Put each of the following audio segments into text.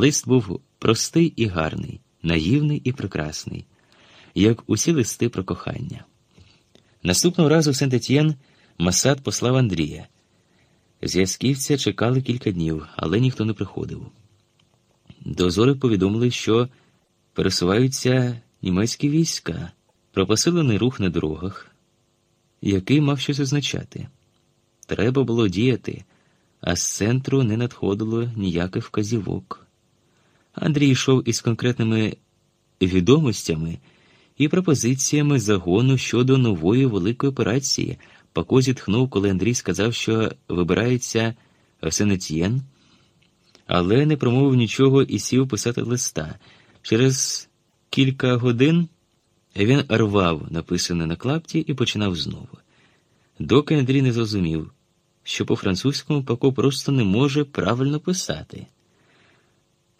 Лист був простий і гарний, наївний і прекрасний, як усі листи про кохання. Наступного разу Сент-Етьєн Масад послав Андрія. Зв'язківця чекали кілька днів, але ніхто не приходив. Дозори повідомили, що пересуваються німецькі війська, про посилений рух на дорогах, який мав щось означати. Треба було діяти, а з центру не надходило ніяких вказівок. Андрій йшов із конкретними відомостями і пропозиціями загону щодо нової великої операції. Пако зітхнув, коли Андрій сказав, що вибирається Сенетьєн, але не промовив нічого і сів писати листа. Через кілька годин він рвав написане на клапті і починав знову. Доки Андрій не зрозумів, що по-французькому Пако просто не може правильно писати.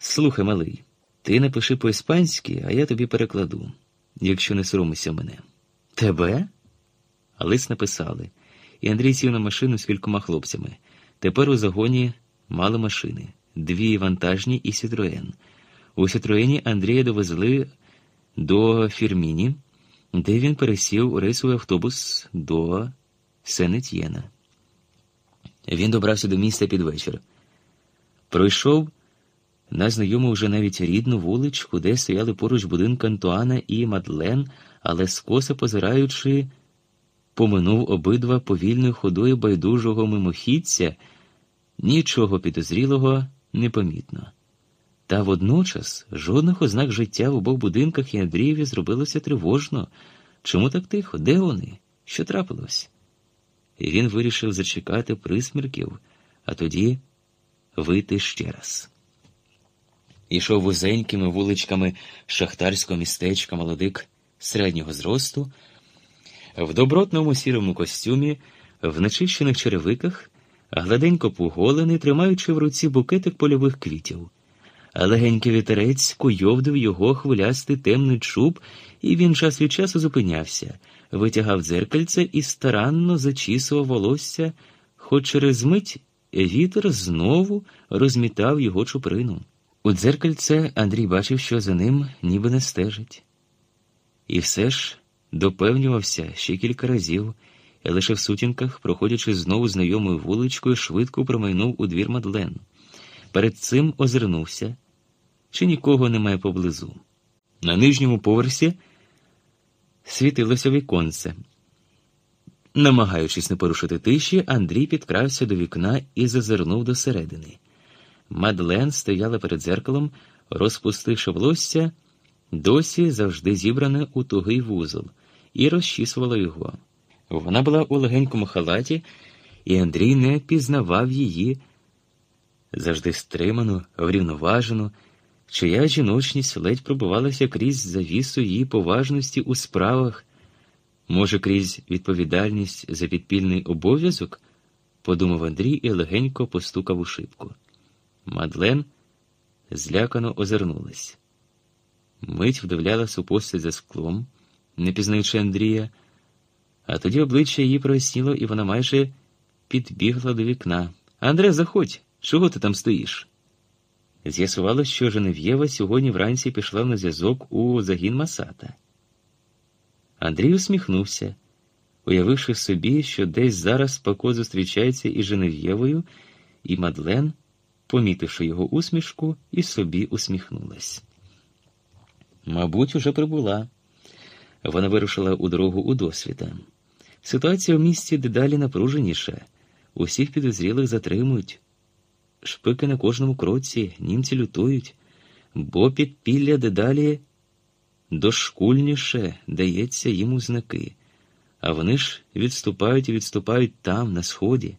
Слухай, малий, ти напиши по-іспанськи, а я тобі перекладу, якщо не соромишся мене. Тебе? А лист написали, і Андрій сів на машину з кількома хлопцями. Тепер у загоні мали машини, дві вантажні і Сітроен. У Сітроені Андрія довезли до Фірміні, де він пересів у рейсовий автобус до Сенетьєна. Він добрався до міста під вечір. Пройшов на знайому вже навіть рідну вуличку, де стояли поруч будинки Антуана і Мадлен, але скоса позираючи, поминув обидва повільною ходою байдужого мимохідця, нічого підозрілого непомітно. Та водночас жодних ознак життя в обох будинках і Андрієві зробилося тривожно. Чому так тихо? Де вони? Що трапилось? І він вирішив зачекати присмірків, а тоді вийти ще раз. Ішов вузенькими вуличками шахтарського містечка молодик середнього зросту, в добротному сірому костюмі, в нечищених черевиках, гладенько поголений, тримаючи в руці букетик польових квітів. Легенький вітерець куйовдив його хвилястий темний чуб, і він час від часу зупинявся, витягав дзеркальце і старанно зачісував волосся, хоч через мить вітер знову розмітав його чуприну. У дзеркальце Андрій бачив, що за ним ніби не стежить. І все ж допевнювався ще кілька разів, і лише в сутінках, проходячи знову знайомою вуличкою, швидко промайнув у двір Мадлен. Перед цим озирнувся, чи нікого немає поблизу. На нижньому поверсі світилося віконце. Намагаючись не порушити тиші, Андрій підкрався до вікна і зазирнув до середини. Мадлен стояла перед зеркалом, розпустивши волосся, досі завжди зібране у тугий вузол, і розчісувала його. Вона була у легенькому халаті, і Андрій не пізнавав її завжди стриману, врівноважену, чия жіночність ледь пробивалася крізь завісу її поважності у справах, може, крізь відповідальність за підпільний обов'язок, подумав Андрій і легенько постукав у шибку. Мадлен злякано озирнулась. Мить вдивлялась у постать за склом, не пізнаючи Андрія, а тоді обличчя її проясніло, і вона майже підбігла до вікна. Андре, заходь, чого ти там стоїш? З'ясувалось, що Женев'єва сьогодні вранці пішла на зв'язок у загін Масата. Андрій усміхнувся, уявивши собі, що десь зараз Пако зустрічається із Женев'євою, і Мадлен помітивши його усмішку, і собі усміхнулась. Мабуть, уже прибула. Вона вирушила у дорогу у досвіта. Ситуація в місті дедалі напруженіша. Усіх підозрілих затримують. Шпики на кожному кроці, німці лютують, бо підпілля дедалі дошкульніше дається їм у знаки, а вони ж відступають і відступають там, на сході.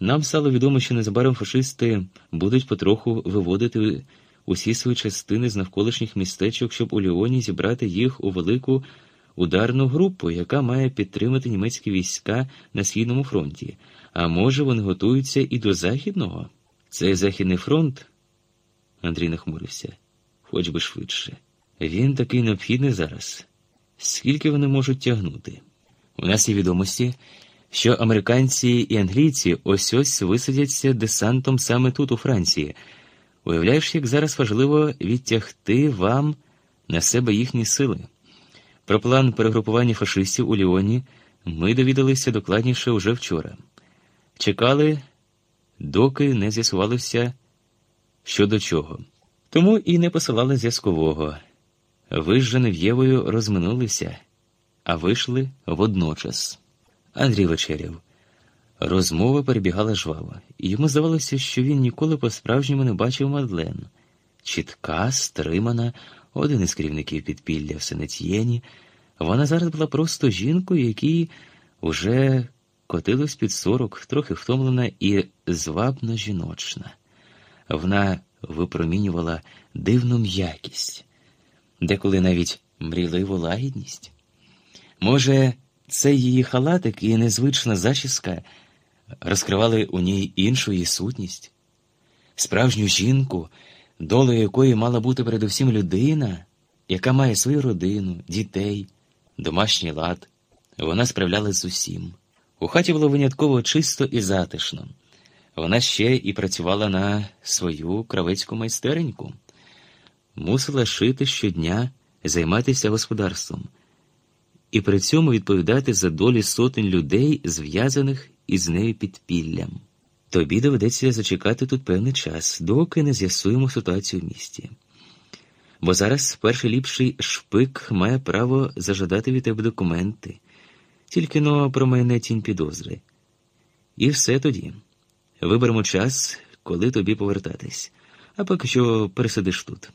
Нам стало відомо, що незабаром фашисти будуть потроху виводити усі свої частини з навколишніх містечок, щоб у Ліоні зібрати їх у велику ударну групу, яка має підтримати німецькі війська на східному фронті. А може, вони готуються і до Західного? Цей Західний фронт, Андрій нахмурився, хоч би швидше. Він такий необхідний зараз. Скільки вони можуть тягнути? У нас є відомості що американці і англійці ось ось висадяться десантом саме тут, у Франції, Уявляєш, як зараз важливо відтягти вам на себе їхні сили. Про план перегрупування фашистів у Ліоні ми довідалися докладніше уже вчора. Чекали, доки не з'ясувалося що до чого. Тому і не посилали зв'язкового. Ви з Женев'євою розминулися, а вийшли водночас. Андрій вечеряв. Розмова перебігала жваво, і йому здавалося, що він ніколи по-справжньому не бачив Мадлен. Чітка, стримана, один із керівників підпілля в Сенетьєні. Вона зараз була просто жінкою, якій уже котилось під сорок, трохи втомлена і звабно жіночна. Вона випромінювала дивну м'якість, деколи навіть мрійливу лагідність. Може, це її халатик і незвична зачіска розкривали у ній іншу її сутність, справжню жінку, долею якої мала бути передусім людина, яка має свою родину, дітей, домашній лад. Вона справлялась з усім. У хаті було винятково чисто і затишно. Вона ще і працювала на свою кравецьку майстереньку, мусила шити щодня, займатися господарством і при цьому відповідати за долі сотень людей, зв'язаних із нею підпіллям. Тобі доведеться зачекати тут певний час, доки не з'ясуємо ситуацію в місті. Бо зараз перший ліпший шпик має право зажадати від тебе документи, тільки но про мене тінь підозри. І все тоді. Виберемо час, коли тобі повертатись, а поки що пересидиш тут.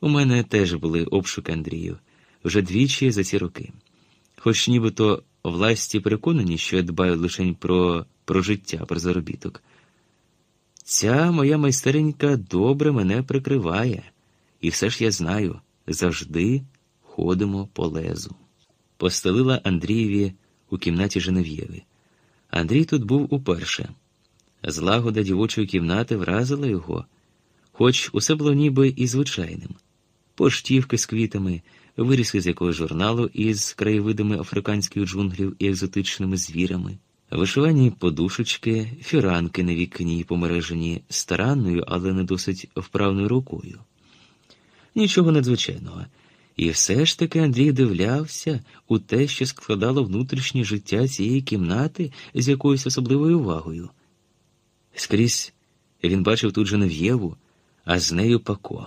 У мене теж були обшуки Андрію вже двічі за ці роки. Хоч нібито власті переконані, що я дбаю лише про, про життя, про заробіток. Ця моя майстеренька добре мене прикриває, і все ж я знаю, завжди ходимо по лезу. Постелила Андрієві у кімнаті Женев'єви. Андрій тут був уперше. Злагода дівочої кімнати вразила його, хоч усе було ніби і звичайним поштівки з квітами, вирізки з якогось журналу із краєвидами африканських джунглів і екзотичними звірами, вишивані подушечки, фіранки на вікні, помережені старанною, але не досить вправною рукою. Нічого надзвичайного. І все ж таки Андрій дивлявся у те, що складало внутрішнє життя цієї кімнати з якоюсь особливою увагою. Скрізь він бачив тут Женев'єву, а з нею Пако.